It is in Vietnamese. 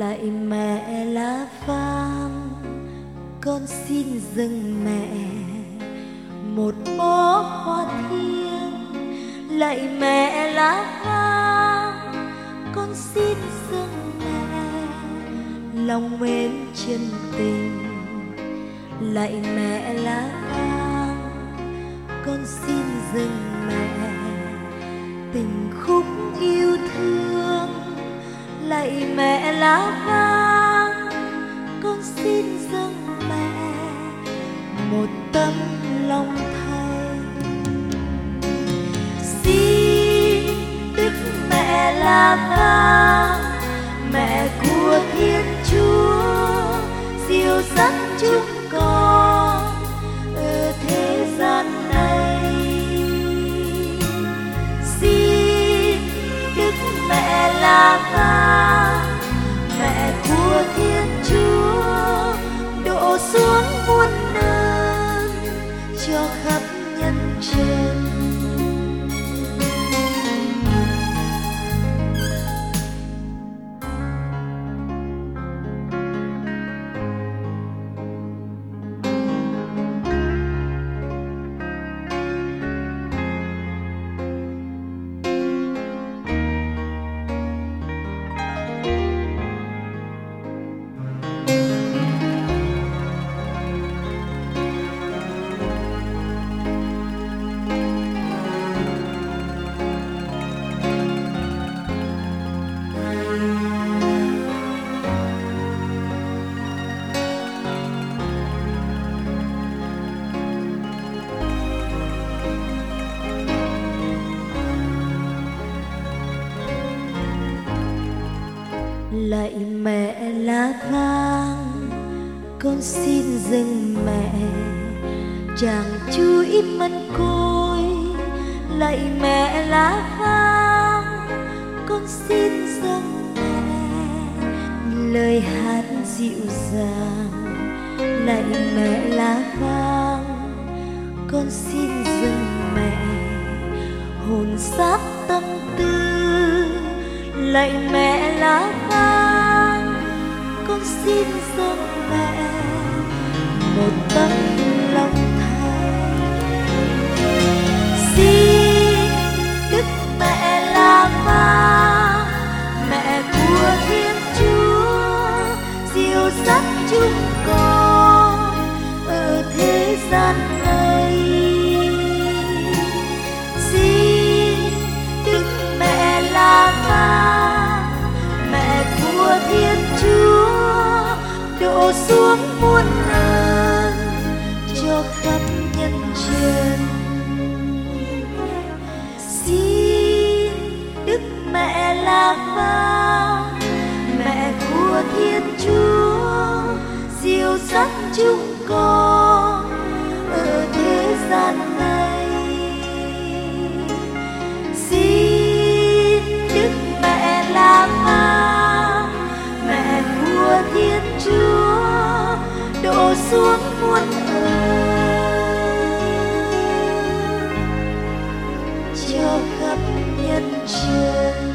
lạy mẹ lá vàng con xin dâng mẹ. Một bó hoa thiêng, lạy mẹ lá vàng con xin dâng mẹ. Lòng mến chân tình, lạy mẹ lá vàng con xin dâng mẹ. Tình khúc yêu thương lạy mẹ lá vàng con xin dâng mẹ một tấm lòng thành xin đức mẹ lá vàng mẹ của thiên chúa diệu dắt chúng con. Lạy mẹ lá vàng con xin dâng mẹ, chàng chuỗi mân côi. Lạy mẹ lá vàng con xin dâng mẹ. Lời hát dịu dàng, lạy mẹ lá vàng con xin dâng mẹ, hồn xác tâm tư. Lạy mẹ lá vàng xin dâng mẹ một tấm đổ xuống muôn nơi cho khắp nhân trần xin đức mẹ là Vang mẹ của thiên chúa diêu dắt chúng con ở thế gian này. Xin đức mẹ là Vang mẹ của thiên chúa xuống muôn ơn cho khắp nhân trường